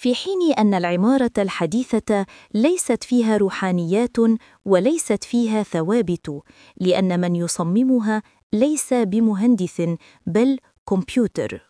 في حين أن العمارة الحديثة ليست فيها روحانيات وليست فيها ثوابت لأن من يصممها ليس بمهندس بل كمبيوتر.